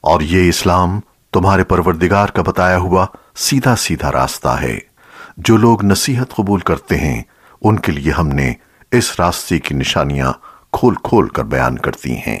اور یہ اسلام تمہارے پروردگار کا بتایا ہوا سیدھا سیدھا راستہ ہے۔ جو لوگ نصیحت قبول کرتے ہیں، ان کے لیے ہم نے اس راستے کی نشانیاں کھول کھول کر بیان کرتی ہیں۔